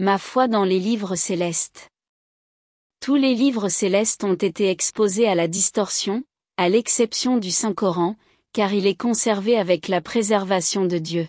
Ma foi dans les livres célestes. Tous les livres célestes ont été exposés à la distorsion, à l'exception du Saint-Coran, car il est conservé avec la préservation de Dieu.